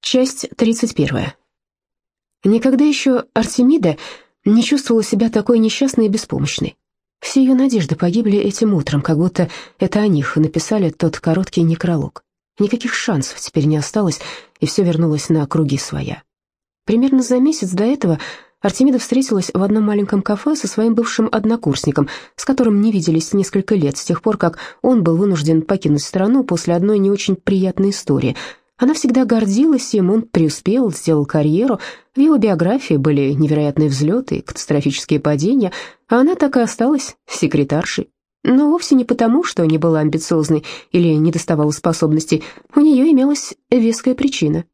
Часть 31. Никогда еще Артемида не чувствовала себя такой несчастной и беспомощной. Все ее надежды погибли этим утром, как будто это о них написали тот короткий некролог. Никаких шансов теперь не осталось, и все вернулось на круги своя. Примерно за месяц до этого Артемида встретилась в одном маленьком кафе со своим бывшим однокурсником, с которым не виделись несколько лет, с тех пор, как он был вынужден покинуть страну после одной не очень приятной истории — она всегда гордилась им, он преуспел, сделал карьеру. В его биографии были невероятные взлеты и катастрофические падения, а она так и осталась секретаршей. Но вовсе не потому, что не была амбициозной или не доставала способностей. У нее имелась веская причина.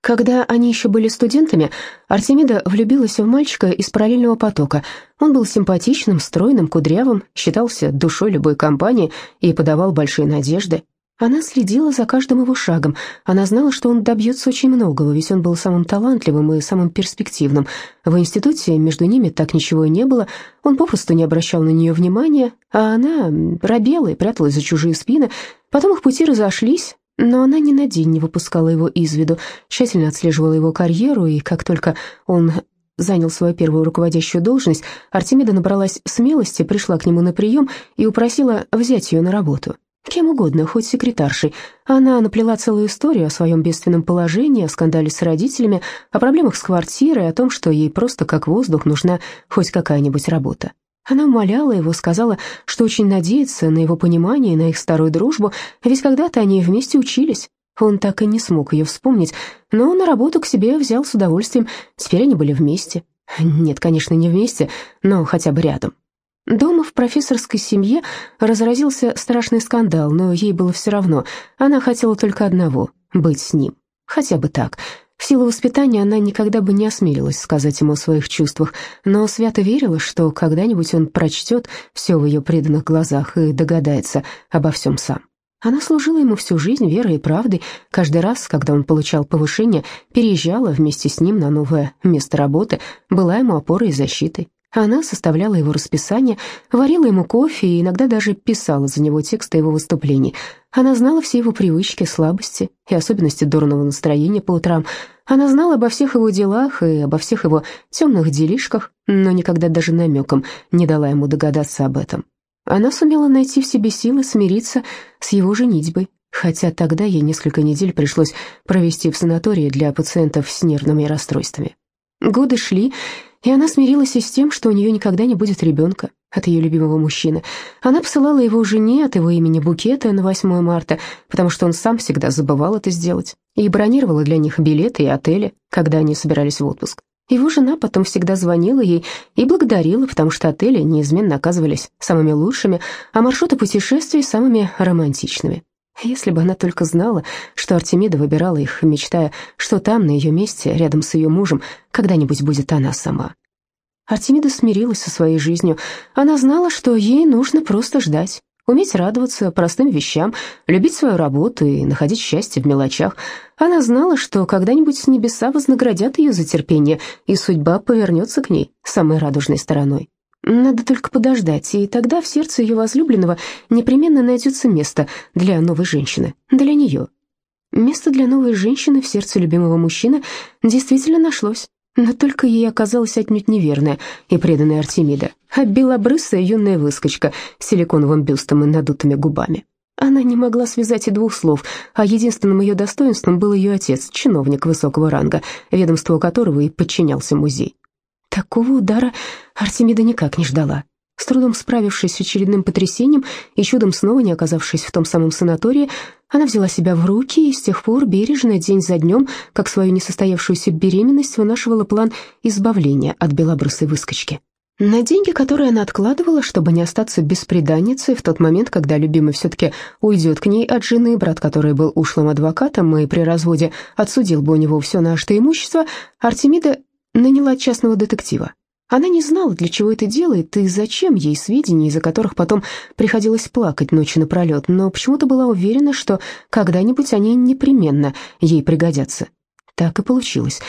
Когда они еще были студентами, Артемида влюбилась в мальчика из параллельного потока. Он был симпатичным, стройным, кудрявым, считался душой любой компании и подавал большие надежды. Она следила за каждым его шагом. Она знала, что он добьется очень многого, ведь он был самым талантливым и самым перспективным. В институте между ними так ничего и не было. Он попросту не обращал на нее внимания, а она робела и пряталась за чужие спины. Потом их пути разошлись, но она ни на день не выпускала его из виду, тщательно отслеживала его карьеру, и как только он занял свою первую руководящую должность, Артемида набралась смелости, пришла к нему на прием и упросила взять ее на работу. Кем угодно, хоть секретаршей. Она наплела целую историю о своем бедственном положении, о скандале с родителями, о проблемах с квартирой, о том, что ей просто как воздух нужна хоть какая-нибудь работа. Она умоляла его, сказала, что очень надеется на его понимание и на их старую дружбу, ведь когда-то они вместе учились. Он так и не смог ее вспомнить, но на работу к себе взял с удовольствием. Теперь они были вместе. Нет, конечно, не вместе, но хотя бы рядом. Дома в профессорской семье разразился страшный скандал, но ей было все равно. Она хотела только одного — быть с ним. Хотя бы так. В силу воспитания она никогда бы не осмелилась сказать ему о своих чувствах, но свято верила, что когда-нибудь он прочтет все в ее преданных глазах и догадается обо всем сам. Она служила ему всю жизнь верой и правдой. Каждый раз, когда он получал повышение, переезжала вместе с ним на новое место работы, была ему опорой и защитой. Она составляла его расписание, варила ему кофе и иногда даже писала за него тексты его выступлений. Она знала все его привычки, слабости и особенности дурного настроения по утрам. Она знала обо всех его делах и обо всех его темных делишках, но никогда даже намеком не дала ему догадаться об этом. Она сумела найти в себе силы смириться с его женитьбой, хотя тогда ей несколько недель пришлось провести в санатории для пациентов с нервными расстройствами. Годы шли, и она смирилась и с тем, что у нее никогда не будет ребенка от ее любимого мужчины. Она посылала его жене от его имени букеты на 8 марта, потому что он сам всегда забывал это сделать, и бронировала для них билеты и отели, когда они собирались в отпуск. Его жена потом всегда звонила ей и благодарила, потому что отели неизменно оказывались самыми лучшими, а маршруты путешествий самыми романтичными. Если бы она только знала, что Артемида выбирала их, мечтая, что там, на ее месте, рядом с ее мужем, когда-нибудь будет она сама. Артемида смирилась со своей жизнью. Она знала, что ей нужно просто ждать, уметь радоваться простым вещам, любить свою работу и находить счастье в мелочах. Она знала, что когда-нибудь небеса вознаградят ее за терпение, и судьба повернется к ней самой радужной стороной. Надо только подождать, и тогда в сердце ее возлюбленного непременно найдется место для новой женщины, для нее. Место для новой женщины в сердце любимого мужчины действительно нашлось, но только ей оказалась отнюдь неверная и преданная Артемида, а белобрысая юная выскочка с силиконовым бюстом и надутыми губами. Она не могла связать и двух слов, а единственным ее достоинством был ее отец, чиновник высокого ранга, ведомству которого и подчинялся музей. Такого удара Артемида никак не ждала. С трудом справившись с очередным потрясением и чудом снова не оказавшись в том самом санатории, она взяла себя в руки и с тех пор бережно, день за днем, как свою несостоявшуюся беременность, вынашивала план избавления от белобрысой выскочки. На деньги, которые она откладывала, чтобы не остаться бесприданницей в тот момент, когда любимый все-таки уйдет к ней от жены, брат который был ушлым адвокатом и при разводе отсудил бы у него все наше имущество, Артемида наняла частного детектива. Она не знала, для чего это делает и зачем ей сведения, из-за которых потом приходилось плакать ночи напролет, но почему-то была уверена, что когда-нибудь они непременно ей пригодятся. Так и получилось.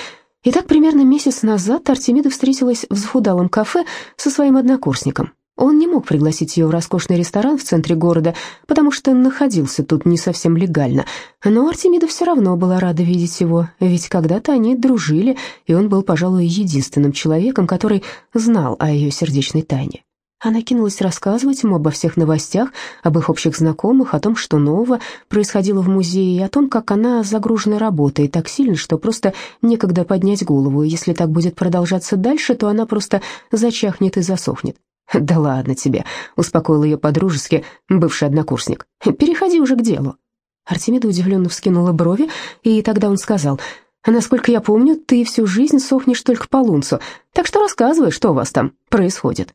И так примерно месяц назад Артемида встретилась в захудалом кафе со своим однокурсником. Он не мог пригласить ее в роскошный ресторан в центре города, потому что находился тут не совсем легально. Но Артемида все равно была рада видеть его, ведь когда-то они дружили, и он был, пожалуй, единственным человеком, который знал о ее сердечной тайне. Она кинулась рассказывать ему обо всех новостях, об их общих знакомых, о том, что нового происходило в музее, и о том, как она загружена работой так сильно, что просто некогда поднять голову, и если так будет продолжаться дальше, то она просто зачахнет и засохнет. «Да ладно тебе», — успокоил ее подружески бывший однокурсник. «Переходи уже к делу». Артемида удивленно вскинула брови, и тогда он сказал, «Насколько я помню, ты всю жизнь сохнешь только по лунцу, так что рассказывай, что у вас там происходит».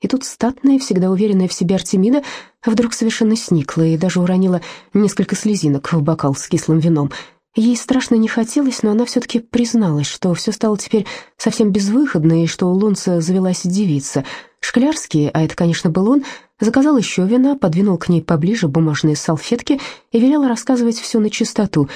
И тут статная, всегда уверенная в себе Артемида вдруг совершенно сникла и даже уронила несколько слезинок в бокал с кислым вином. Ей страшно не хотелось, но она все-таки призналась, что все стало теперь совсем безвыходно, и что у Лунца завелась девица. Шклярский, а это, конечно, был он, заказал еще вина, подвинул к ней поближе бумажные салфетки и велел рассказывать все на чистоту.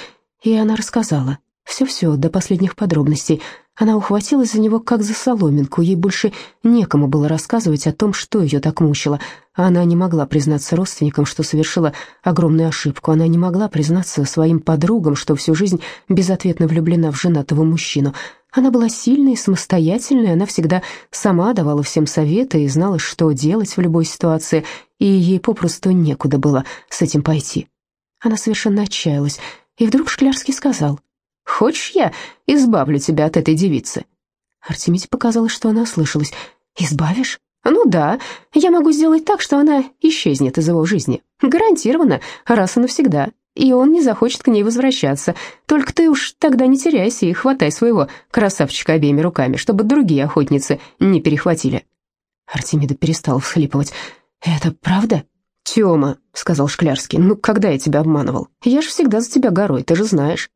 И она рассказала. Все-все, до последних подробностей. Она ухватилась за него как за соломинку, ей больше некому было рассказывать о том, что ее так мучило. Она не могла признаться родственникам, что совершила огромную ошибку. Она не могла признаться своим подругам, что всю жизнь безответно влюблена в женатого мужчину. Она была сильной, самостоятельной, она всегда сама давала всем советы и знала, что делать в любой ситуации, и ей попросту некуда было с этим пойти. Она совершенно отчаялась, и вдруг Шклярский сказал — Хочешь, я избавлю тебя от этой девицы?» Артемиде показалось, что она ослышалась. «Избавишь?» «Ну да, я могу сделать так, что она исчезнет из его жизни. Гарантированно, раз и навсегда. И он не захочет к ней возвращаться. Только ты уж тогда не теряйся и хватай своего красавчика обеими руками, чтобы другие охотницы не перехватили». Артемида перестала всхлипывать. «Это правда?» «Тёма», — сказал Шклярский, — «ну когда я тебя обманывал? Я ж всегда за тебя горой, ты же знаешь».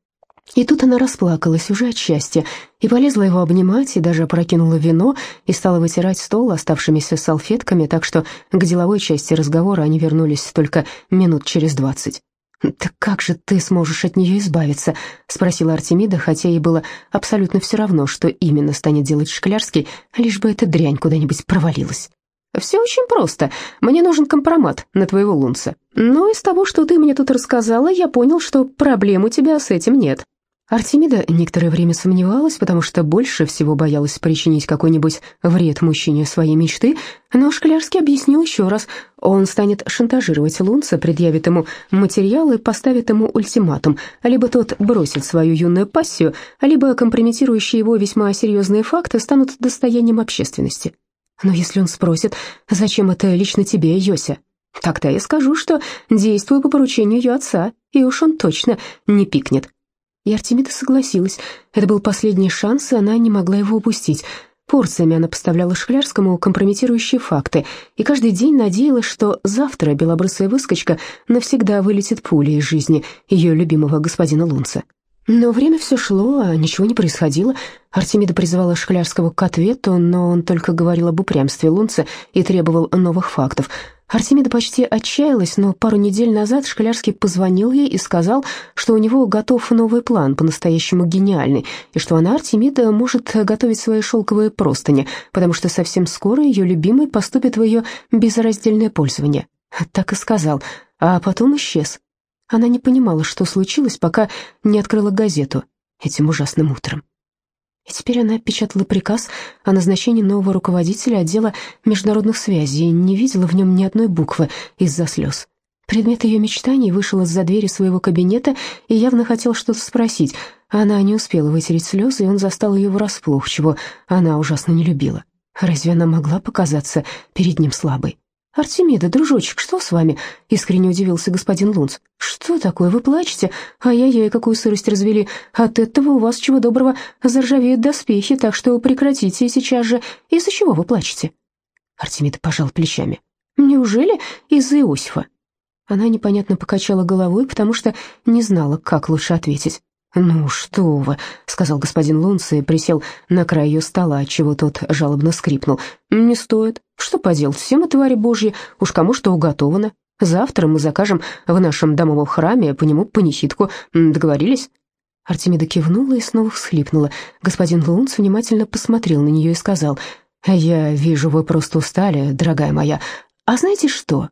И тут она расплакалась уже от счастья и полезла его обнимать, и даже опрокинула вино, и стала вытирать стол оставшимися салфетками, так что к деловой части разговора они вернулись только минут через двадцать. «Так как же ты сможешь от нее избавиться?» — спросила Артемида, хотя ей было абсолютно все равно, что именно станет делать Шклярский, лишь бы эта дрянь куда-нибудь провалилась. «Все очень просто. Мне нужен компромат на твоего лунца. Но из того, что ты мне тут рассказала, я понял, что проблем у тебя с этим нет. Артемида некоторое время сомневалась, потому что больше всего боялась причинить какой-нибудь вред мужчине своей мечты, но Шклярский объяснил еще раз, он станет шантажировать Лунца, предъявит ему материал и поставит ему ультиматум, либо тот бросит свою юную пассию, либо компрометирующие его весьма серьезные факты станут достоянием общественности. Но если он спросит, зачем это лично тебе, Йося, тогда я скажу, что действую по поручению ее отца, и уж он точно не пикнет. И Артемида согласилась. Это был последний шанс, и она не могла его упустить. Порциями она поставляла Шклярскому компрометирующие факты, и каждый день надеялась, что завтра белобрысая выскочка навсегда вылетит пулей из жизни ее любимого господина Лунца. Но время все шло, а ничего не происходило. Артемида призывала Шклярского к ответу, но он только говорил об упрямстве Лунца и требовал новых фактов — Артемида почти отчаялась, но пару недель назад Шклярский позвонил ей и сказал, что у него готов новый план, по-настоящему гениальный, и что она, Артемида, может готовить свои шелковые простыни, потому что совсем скоро ее любимый поступит в ее безраздельное пользование. Так и сказал, а потом исчез. Она не понимала, что случилось, пока не открыла газету этим ужасным утром. И теперь она печатала приказ о назначении нового руководителя отдела международных связей и не видела в нем ни одной буквы из-за слез. Предмет ее мечтаний вышел из-за двери своего кабинета и явно хотел что-то спросить. Она не успела вытереть слезы, и он застал ее врасплох, чего она ужасно не любила. Разве она могла показаться перед ним слабой? «Артемида, дружочек, что с вами?» — искренне удивился господин Лунц. «Что такое, вы плачете? Ай-яй-яй, какую сырость развели. От этого у вас, чего доброго, заржавеют доспехи, так что прекратите сейчас же. Из-за чего вы плачете?» Артемида пожал плечами. «Неужели из-за Иосифа?» Она непонятно покачала головой, потому что не знала, как лучше ответить. «Ну что вы», — сказал господин Лунц и присел на край ее стола, чего тот жалобно скрипнул. «Не стоит. Что поделать, все мы твари божьи, уж кому что уготовано. Завтра мы закажем в нашем домовом храме по нему панихидку. Договорились?» Артемида кивнула и снова всхлипнула. Господин Лунц внимательно посмотрел на нее и сказал, «Я вижу, вы просто устали, дорогая моя. А знаете что?»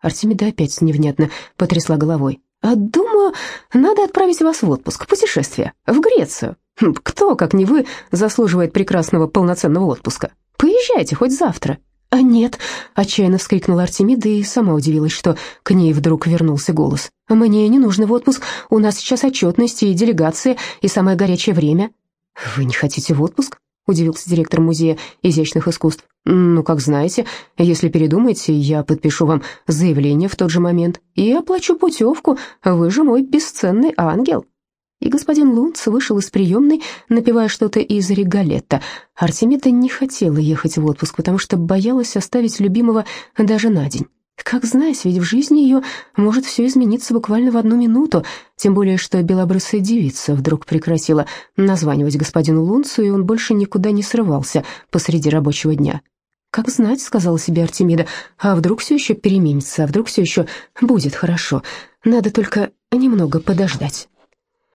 Артемида опять невнятно потрясла головой. «А «Думаю, надо отправить вас в отпуск, путешествие, в Грецию. Хм, кто, как не вы, заслуживает прекрасного полноценного отпуска? Поезжайте хоть завтра». «А нет!» — отчаянно вскрикнула Артемида и сама удивилась, что к ней вдруг вернулся голос. «Мне не нужно в отпуск, у нас сейчас отчетности и делегации, и самое горячее время». «Вы не хотите в отпуск?» — удивился директор Музея изящных искусств. «Ну, как знаете, если передумаете, я подпишу вам заявление в тот же момент и оплачу путевку, вы же мой бесценный ангел» и господин Лунц вышел из приемной, напевая что-то из Регалетта. Артемида не хотела ехать в отпуск, потому что боялась оставить любимого даже на день. Как знать, ведь в жизни ее может все измениться буквально в одну минуту, тем более, что белобрысая девица вдруг прекратила названивать господину Лунцу, и он больше никуда не срывался посреди рабочего дня. «Как знать», — сказала себе Артемида, — «а вдруг все еще переменится, а вдруг все еще будет хорошо. Надо только немного подождать».